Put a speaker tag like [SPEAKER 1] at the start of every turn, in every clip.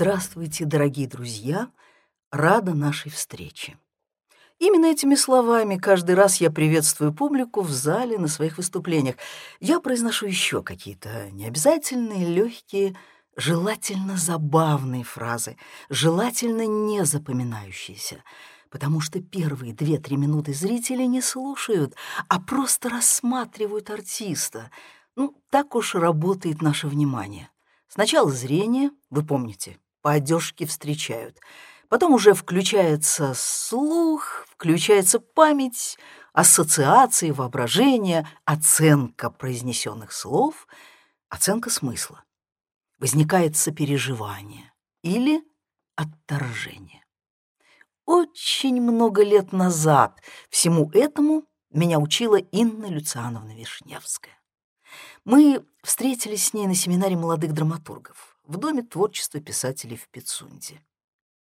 [SPEAKER 1] Здравствуйте, дорогие друзья! Рада нашей встрече. Именно этими словами каждый раз я приветствую публику в зале на своих выступлениях. Я произношу еще какие-то необязательные, легкие, желательно забавные фразы, желательно не запоминающиеся, потому что первые две-три минуты зрители не слушают, а просто рассматривают артиста. Ну, так уж работает наше внимание. Сначала зрение, вы помните, по одежке встречают. Потом уже включается слух, включается память, ассоциации, воображение, оценка произнесенных слов, оценка смысла. Возникает сопереживание или отторжение. Очень много лет назад всему этому меня учила Инна Люциановна Вишневская. Мы встретились с ней на семинаре молодых драматургов в Доме творчества писателей в Пицунде.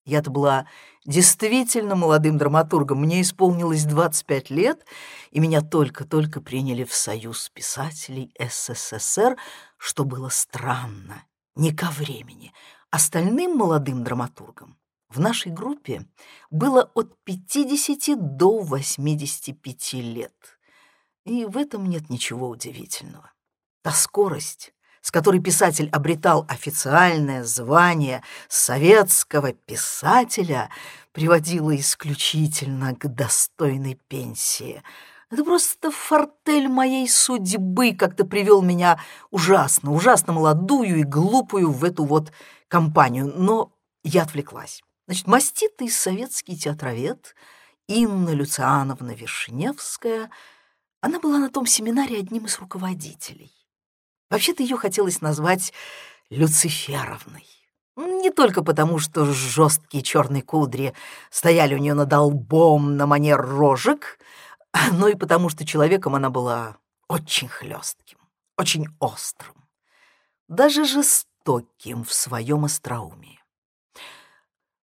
[SPEAKER 1] Я-то была действительно молодым драматургом, мне исполнилось 25 лет, и меня только-только приняли в Союз писателей СССР, что было странно, не ко времени. Остальным молодым драматургам в нашей группе было от 50 до 85 лет, и в этом нет ничего удивительного. Та скорость, с которой писатель обретал официальное звание советского писателя, приводила исключительно к достойной пенсии. Это просто фортель моей судьбы как-то привел меня ужасно, ужасно молодую и глупую в эту вот компанию. Но я отвлеклась. Значит, маститый советский театровед Инна Люциановна Вишневская, она была на том семинаре одним из руководителей. Вообще-то ее хотелось назвать Люциферовной. Не только потому, что жесткие черные кудри стояли у нее над лбом на манер рожек, но и потому, что человеком она была очень хлестким, очень острым, даже жестоким в своем остроумии.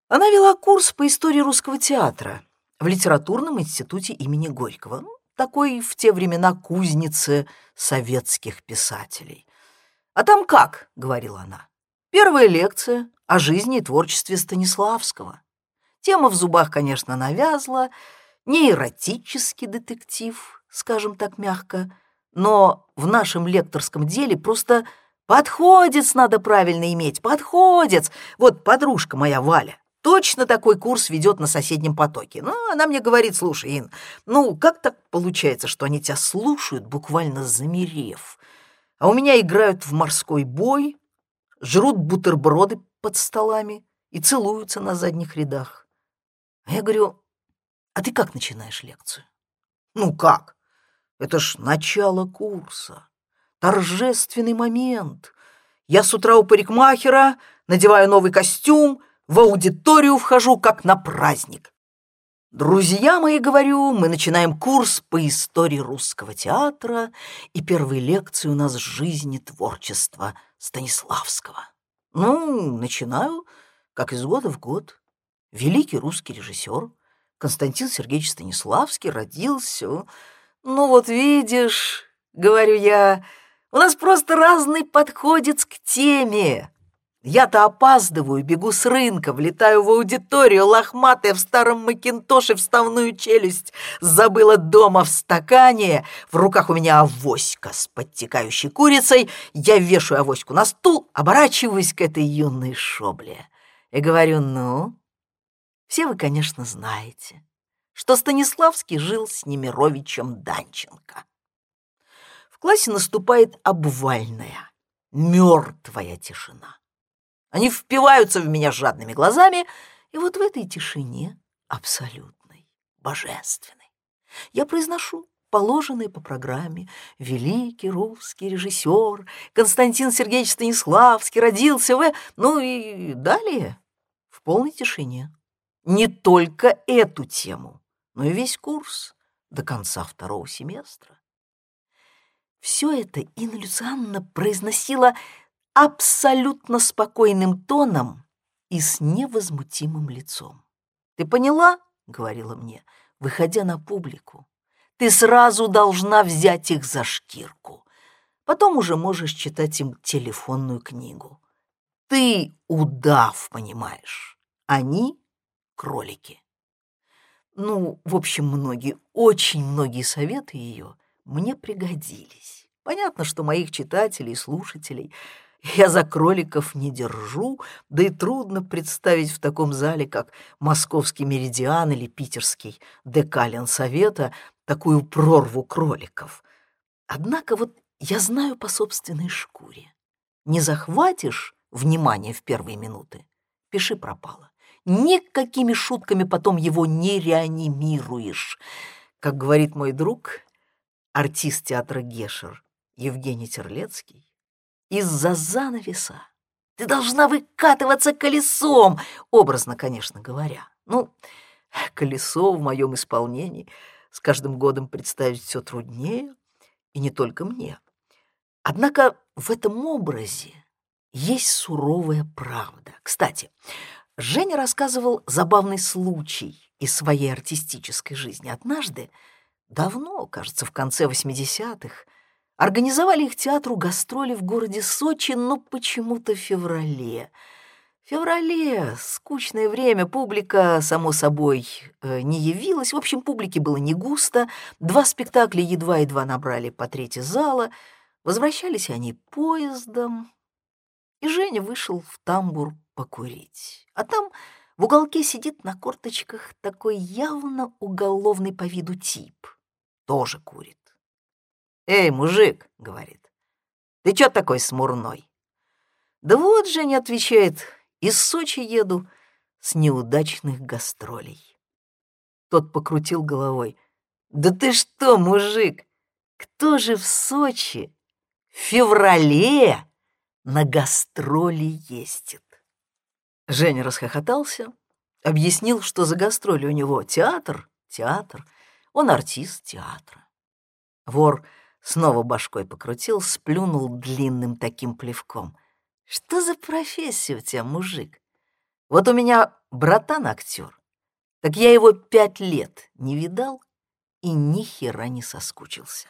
[SPEAKER 1] Она вела курс по истории русского театра в литературном институте имени Горького, такой в те времена кузницы советских писателей. «А там как?» — говорила она. «Первая лекция о жизни и творчестве Станиславского. Тема в зубах, конечно, навязла, не эротический детектив, скажем так мягко, но в нашем лекторском деле просто подходец надо правильно иметь, подходец. Вот подружка моя Валя, точно такой курс ведет на соседнем потоке. Ну, она мне говорит, слушай, Ин, ну, как так получается, что они тебя слушают, буквально замерев, а у меня играют в морской бой, жрут бутерброды под столами и целуются на задних рядах. А я говорю, а ты как начинаешь лекцию? Ну как? Это ж начало курса, торжественный момент. Я с утра у парикмахера, надеваю новый костюм, в аудиторию вхожу, как на праздник. Друзья мои, говорю, мы начинаем курс по истории русского театра, и первые лекции у нас жизни творчества Станиславского. Ну, начинаю, как из года в год. Великий русский режиссер Константин Сергеевич Станиславский родился. Ну вот видишь, говорю я, у нас просто разный подходец к теме. Я-то опаздываю, бегу с рынка, влетаю в аудиторию, лохматая в старом макинтоше вставную челюсть, забыла дома в стакане, в руках у меня авоська с подтекающей курицей, я вешаю авоську на стул, оборачиваюсь к этой юной шобле и говорю, ну, все вы, конечно, знаете, что Станиславский жил с Немировичем Данченко. В классе наступает обвальная, мертвая тишина. Они впиваются в меня жадными глазами, и вот в этой тишине абсолютной, божественной, я произношу положенные по программе великий русский режиссер Константин Сергеевич Станиславский родился в... Ну и далее в полной тишине. Не только эту тему, но и весь курс до конца второго семестра. Все это Инна Люцианна произносила абсолютно спокойным тоном и с невозмутимым лицом. «Ты поняла?» — говорила мне, выходя на публику. «Ты сразу должна взять их за шкирку. Потом уже можешь читать им телефонную книгу. Ты удав, понимаешь. Они — кролики. Ну, в общем, многие, очень многие советы ее мне пригодились. Понятно, что моих читателей и слушателей я за кроликов не держу, да и трудно представить в таком зале, как Московский Меридиан или Питерский Декален Совета, такую прорву кроликов. Однако вот я знаю по собственной шкуре. Не захватишь внимание в первые минуты, пиши пропало. Никакими шутками потом его не реанимируешь. Как говорит мой друг, артист театра Гешер Евгений Терлецкий, из-за занавеса ты должна выкатываться колесом, образно, конечно говоря. Ну, колесо в моем исполнении с каждым годом представить все труднее, и не только мне. Однако в этом образе есть суровая правда. Кстати, Женя рассказывал забавный случай из своей артистической жизни. Однажды, давно, кажется, в конце 80-х, организовали их театру гастроли в городе Сочи, но почему-то в феврале. В феврале, скучное время, публика, само собой, э, не явилась. В общем, публики было не густо. Два спектакля едва-едва набрали по трети зала. Возвращались они поездом. И Женя вышел в тамбур покурить. А там в уголке сидит на корточках такой явно уголовный по виду тип. Тоже курит. «Эй, мужик!» — говорит. «Ты чё такой смурной?» «Да вот, Женя отвечает, из Сочи еду с неудачных гастролей». Тот покрутил головой. «Да ты что, мужик, кто же в Сочи в феврале на гастроли ездит?» Женя расхохотался, объяснил, что за гастроли у него театр, театр, он артист театра. Вор снова башкой покрутил, сплюнул длинным таким плевком. «Что за профессия у тебя, мужик? Вот у меня братан актер, так я его пять лет не видал и ни хера не соскучился».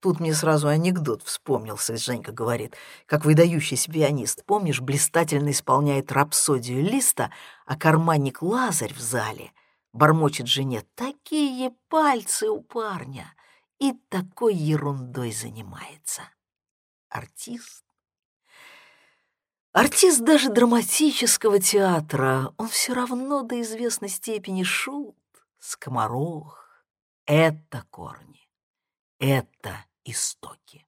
[SPEAKER 1] Тут мне сразу анекдот вспомнился, Женька говорит, как выдающийся пианист. Помнишь, блистательно исполняет рапсодию Листа, а карманник Лазарь в зале бормочет жене «Такие пальцы у парня!» И такой ерундой занимается. Артист. Артист даже драматического театра, он все равно до известной степени шут, скоморох. Это корни, это истоки.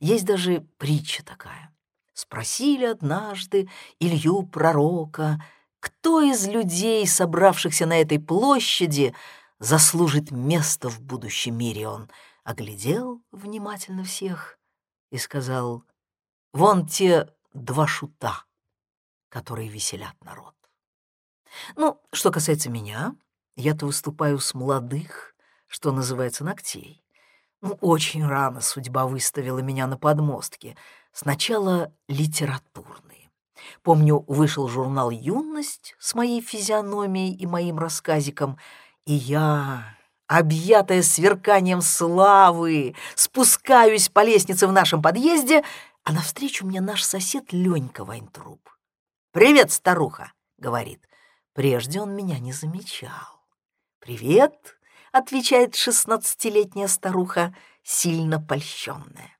[SPEAKER 1] Есть даже притча такая. Спросили однажды Илью пророка, кто из людей, собравшихся на этой площади, заслужит место в будущем мире. Он оглядел внимательно всех и сказал, «Вон те два шута, которые веселят народ». Ну, что касается меня, я-то выступаю с молодых, что называется, ногтей. Ну, очень рано судьба выставила меня на подмостке. Сначала литературные. Помню, вышел журнал «Юность» с моей физиономией и моим рассказиком, и я, объятая сверканием славы, спускаюсь по лестнице в нашем подъезде, а навстречу мне наш сосед Ленька Вайнтруп. «Привет, старуха!» — говорит. Прежде он меня не замечал. «Привет!» — отвечает шестнадцатилетняя старуха, сильно польщенная.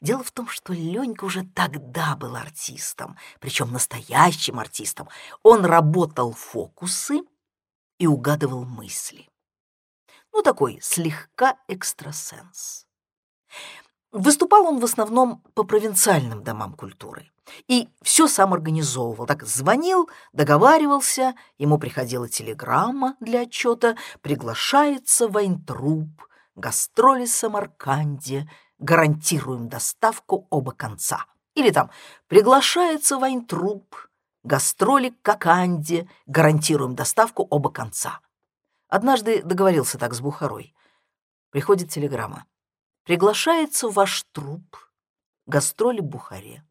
[SPEAKER 1] Дело в том, что Ленька уже тогда был артистом, причем настоящим артистом. Он работал фокусы и угадывал мысли. Ну, такой слегка экстрасенс. Выступал он в основном по провинциальным домам культуры. И все сам организовывал. Так звонил, договаривался, ему приходила телеграмма для отчета, приглашается Вайнтруп, гастроли Самарканде, гарантируем доставку оба конца. Или там приглашается Вайнтруп, гастроли к Коканде, гарантируем доставку оба конца. Однажды договорился так с Бухарой. Приходит телеграмма. Приглашается ваш труп, гастроли Бухаре.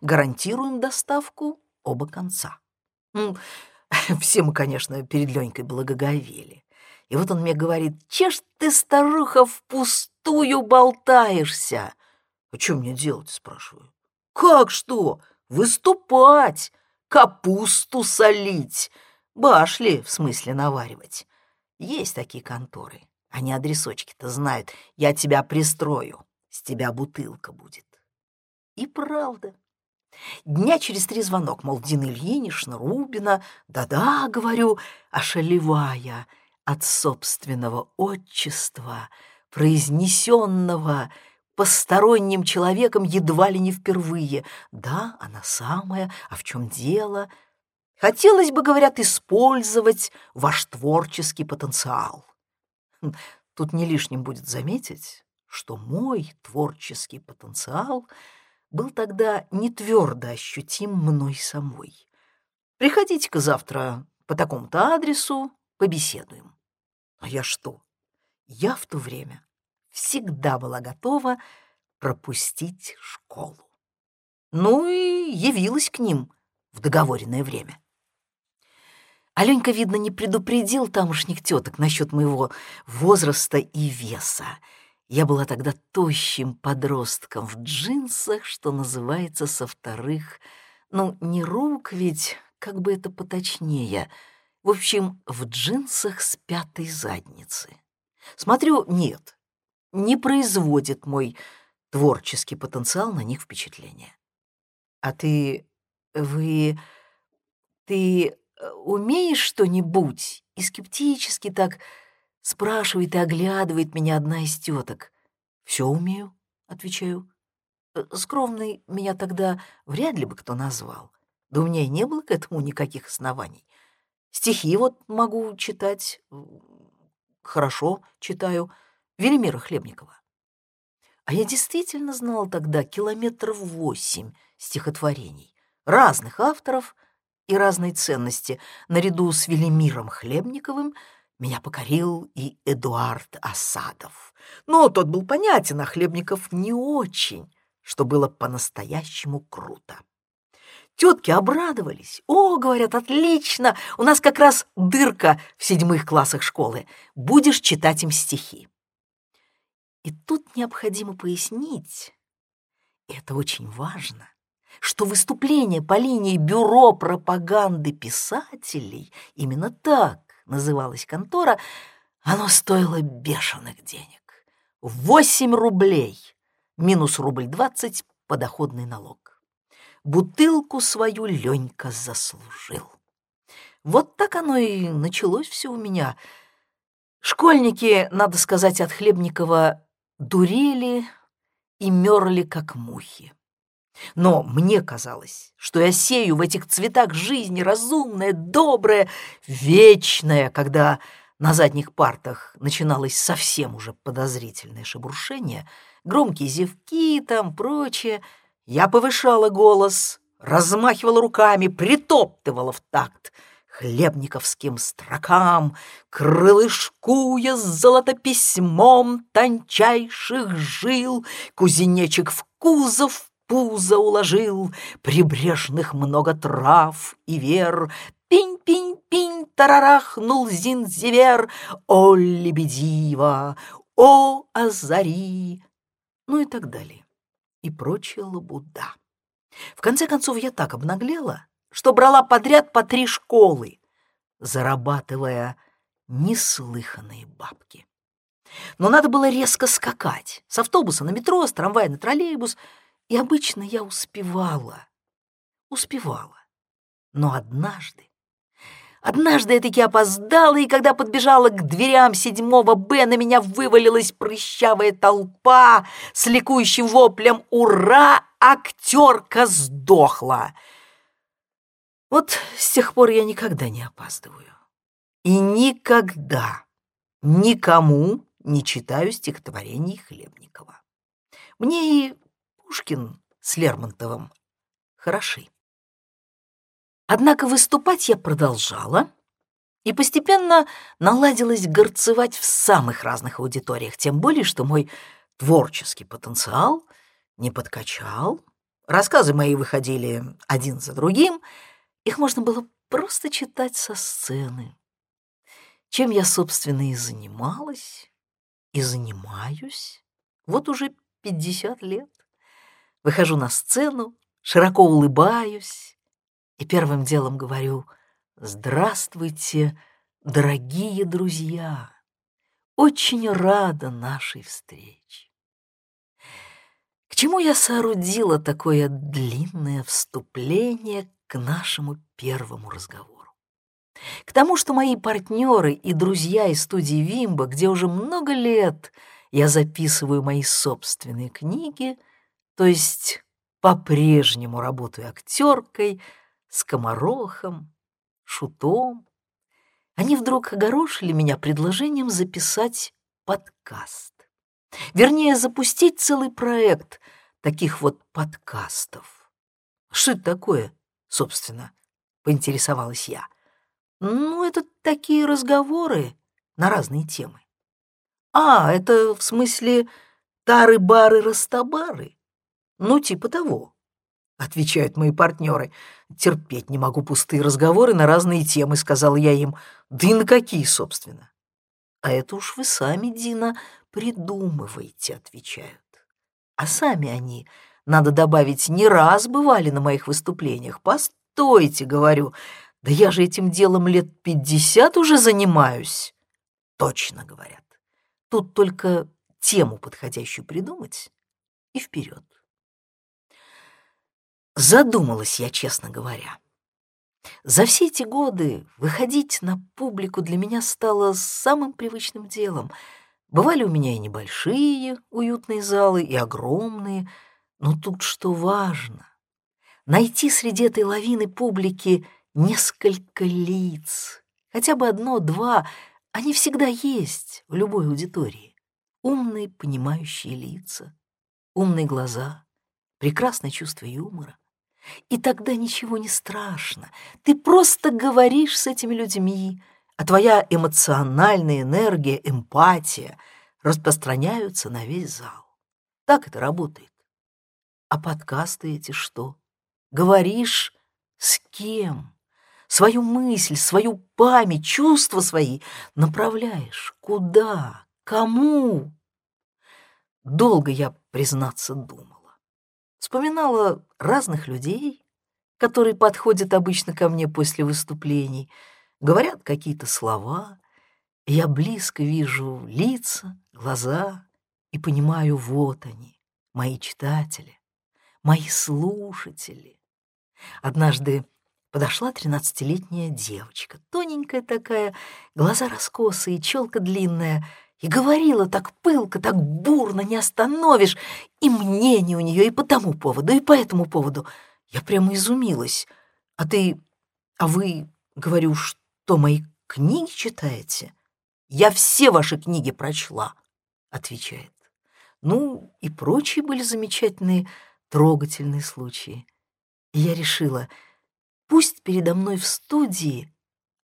[SPEAKER 1] Гарантируем доставку оба конца. Все мы, конечно, перед Ленькой благоговели. И вот он мне говорит, че ж ты, старуха, впустую болтаешься? А что мне делать, спрашиваю. Как что? Выступать, капусту солить, башли, в смысле наваривать. Есть такие конторы. Они адресочки-то знают. Я тебя пристрою, с тебя бутылка будет. И правда. Дня через три звонок, мол, Дина Ильинична, Рубина. Да-да, говорю, ошалевая от собственного отчества, произнесенного посторонним человеком едва ли не впервые. Да, она самая, а в чем дело? Хотелось бы, говорят, использовать ваш творческий потенциал. Хм, тут не лишним будет заметить, что мой творческий потенциал был тогда не твердо ощутим мной самой. Приходите-ка завтра по такому-то адресу, побеседуем. А я что? Я в то время всегда была готова пропустить школу. Ну и явилась к ним в договоренное время. Аленька, видно, не предупредил тамошних теток насчет моего возраста и веса. Я была тогда тощим подростком в джинсах, что называется, со вторых, ну, не рук ведь, как бы это поточнее, в общем, в джинсах с пятой задницы. Смотрю, нет, не производит мой творческий потенциал на них впечатления. А ты... вы... ты э, умеешь что-нибудь? И скептически так спрашивает и оглядывает меня одна из теток. Все умею, отвечаю. «Э, скромный меня тогда вряд ли бы кто назвал. Да у меня и не было к этому никаких оснований. Стихи вот могу читать, хорошо читаю — Велимира Хлебникова. А я действительно знала тогда километров восемь стихотворений, разных авторов и разной ценности. Наряду с Велимиром Хлебниковым меня покорил и Эдуард Осадов. Но тот был понятен, а Хлебников не очень, что было по-настоящему круто. Тетки обрадовались. «О, — говорят, — отлично! У нас как раз дырка в седьмых классах школы. Будешь читать им стихи». И тут необходимо пояснить, и это очень важно, что выступление по линии Бюро пропаганды писателей, именно так называлась контора, оно стоило бешеных денег. Восемь рублей, минус рубль двадцать, подоходный налог. Бутылку свою Ленька заслужил. Вот так оно и началось все у меня. Школьники, надо сказать, от Хлебникова дурели и мерли, как мухи. Но мне казалось, что я сею в этих цветах жизни разумное, доброе, вечное, когда на задних партах начиналось совсем уже подозрительное шебуршение, громкие зевки там, прочее. Я повышала голос, размахивала руками, притоптывала в такт — хлебниковским строкам, крылышкуя с золотописьмом тончайших жил, кузенечек в кузов пузо уложил, прибрежных много трав и вер, пинь-пинь-пинь тарарахнул зинзивер, о, лебедива, о, азари, ну и так далее, и прочая лабуда. В конце концов, я так обнаглела, что брала подряд по три школы, зарабатывая неслыханные бабки. Но надо было резко скакать с автобуса на метро, с трамвая на троллейбус, и обычно я успевала, успевала. Но однажды, однажды я таки опоздала, и когда подбежала к дверям седьмого Б, на меня вывалилась прыщавая толпа с ликующим воплем «Ура! Актерка сдохла!» Вот с тех пор я никогда не опаздываю. И никогда никому не читаю стихотворений Хлебникова. Мне и Пушкин с Лермонтовым хороши. Однако выступать я продолжала и постепенно наладилась горцевать в самых разных аудиториях, тем более, что мой творческий потенциал не подкачал. Рассказы мои выходили один за другим — их можно было просто читать со сцены. Чем я, собственно, и занималась, и занимаюсь. Вот уже 50 лет. Выхожу на сцену, широко улыбаюсь и первым делом говорю «Здравствуйте, дорогие друзья! Очень рада нашей встрече!» К чему я соорудила такое длинное вступление к нашему первому разговору? К тому, что мои партнеры и друзья из студии Вимба, где уже много лет я записываю мои собственные книги, то есть по-прежнему работаю актеркой, скоморохом, шутом, они вдруг огорошили меня предложением записать подкаст. Вернее, запустить целый проект таких вот подкастов. Что это такое, собственно, поинтересовалась я. Ну, это такие разговоры на разные темы. А, это в смысле тары-бары-растабары? Ну, типа того, отвечают мои партнеры. Терпеть не могу пустые разговоры на разные темы, сказал я им. Да и на какие, собственно? А это уж вы сами, Дина, придумываете, отвечают. А сами они, надо добавить, не раз бывали на моих выступлениях. Постойте, говорю, да я же этим делом лет пятьдесят уже занимаюсь. Точно говорят. Тут только тему подходящую придумать и вперед. Задумалась я, честно говоря. За все эти годы выходить на публику для меня стало самым привычным делом. Бывали у меня и небольшие уютные залы, и огромные, но тут что важно — найти среди этой лавины публики несколько лиц, хотя бы одно-два, они всегда есть в любой аудитории. Умные, понимающие лица, умные глаза, прекрасное чувство юмора. И тогда ничего не страшно. Ты просто говоришь с этими людьми, а твоя эмоциональная энергия, эмпатия распространяются на весь зал. Так это работает. А подкасты эти что? Говоришь с кем? свою мысль, свою память, чувства свои направляешь. Куда? Кому? Долго я, признаться, думала. Вспоминала разных людей, которые подходят обычно ко мне после выступлений, говорят какие-то слова, и я близко вижу лица, глаза и понимаю, вот они, мои читатели, мои слушатели. Однажды подошла тринадцатилетняя девочка, тоненькая такая, глаза раскосые, челка длинная, и говорила так пылко, так бурно, не остановишь, и мнение у нее и по тому поводу, и по этому поводу. Я прямо изумилась. А ты, а вы, говорю, что мои книги читаете? Я все ваши книги прочла, отвечает. Ну, и прочие были замечательные, трогательные случаи. И я решила — Пусть передо мной в студии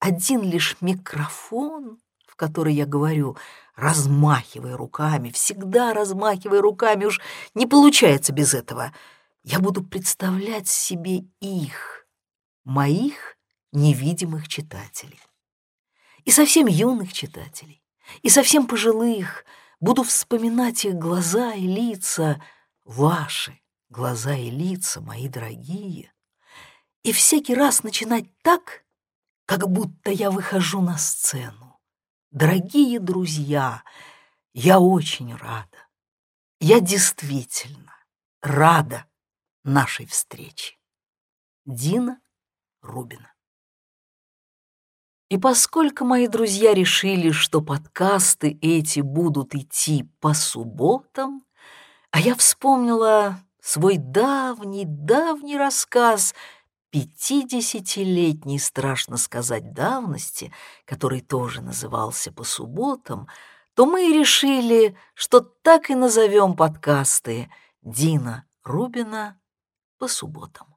[SPEAKER 1] один лишь микрофон, в который я говорю, размахивая руками, всегда размахивая руками, уж не получается без этого. Я буду представлять себе их, моих невидимых читателей. И совсем юных читателей, и совсем пожилых, буду вспоминать их глаза и лица, ваши глаза и лица, мои дорогие, и всякий раз начинать так, как будто я выхожу на сцену. Дорогие друзья, я очень рада. Я действительно рада нашей встрече. Дина Рубина. И поскольку мои друзья решили, что подкасты эти будут идти по субботам, а я вспомнила свой давний-давний рассказ — пятидесятилетней, страшно сказать, давности, который тоже назывался по субботам, то мы решили, что так и назовем подкасты Дина Рубина по субботам.